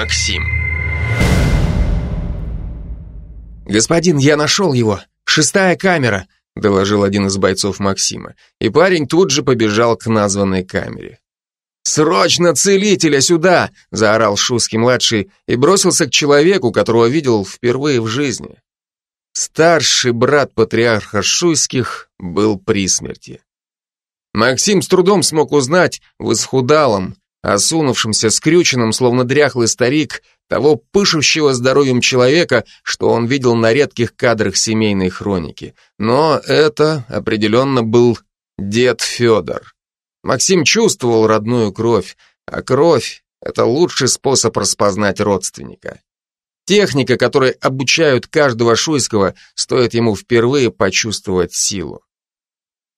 Максим. «Господин, я нашел его! Шестая камера!» — доложил один из бойцов Максима. И парень тут же побежал к названной камере. «Срочно целителя сюда!» — заорал Шуский-младший и бросился к человеку, которого видел впервые в жизни. Старший брат патриарха Шуйских был при смерти. Максим с трудом смог узнать в исхудалом, осунувшемся, скрюченном, словно дряхлый старик, того пышущего здоровьем человека, что он видел на редких кадрах семейной хроники. Но это определенно был дед Федор. Максим чувствовал родную кровь, а кровь — это лучший способ распознать родственника. Техника, которой обучают каждого шуйского, стоит ему впервые почувствовать силу.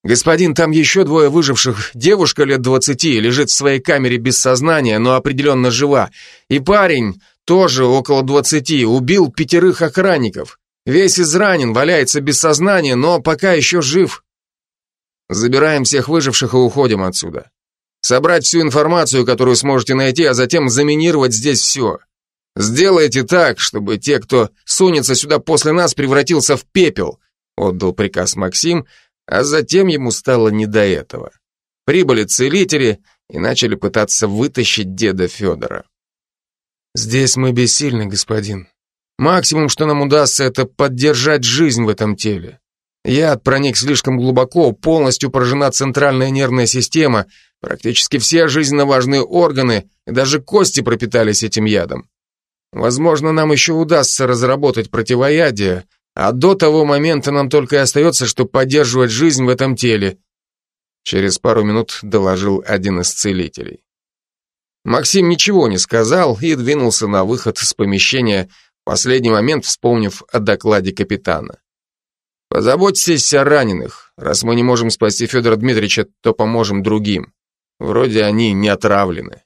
«Господин, там еще двое выживших. Девушка лет двадцати лежит в своей камере без сознания, но определенно жива. И парень, тоже около двадцати, убил пятерых охранников. Весь изранен, валяется без сознания, но пока еще жив. Забираем всех выживших и уходим отсюда. Собрать всю информацию, которую сможете найти, а затем заминировать здесь все. Сделайте так, чтобы те, кто сунется сюда после нас, превратился в пепел, отдал приказ Максим, а затем ему стало не до этого. Прибыли целители и начали пытаться вытащить деда Федора. «Здесь мы бессильны, господин. Максимум, что нам удастся, это поддержать жизнь в этом теле. Яд проник слишком глубоко, полностью поражена центральная нервная система, практически все жизненно важные органы и даже кости пропитались этим ядом. Возможно, нам еще удастся разработать противоядие, а до того момента нам только и остается, что поддерживать жизнь в этом теле. Через пару минут доложил один из целителей. Максим ничего не сказал и двинулся на выход из помещения, в последний момент вспомнив о докладе капитана. Позаботьтесь о раненых. Раз мы не можем спасти Федора Дмитриевича, то поможем другим. Вроде они не отравлены.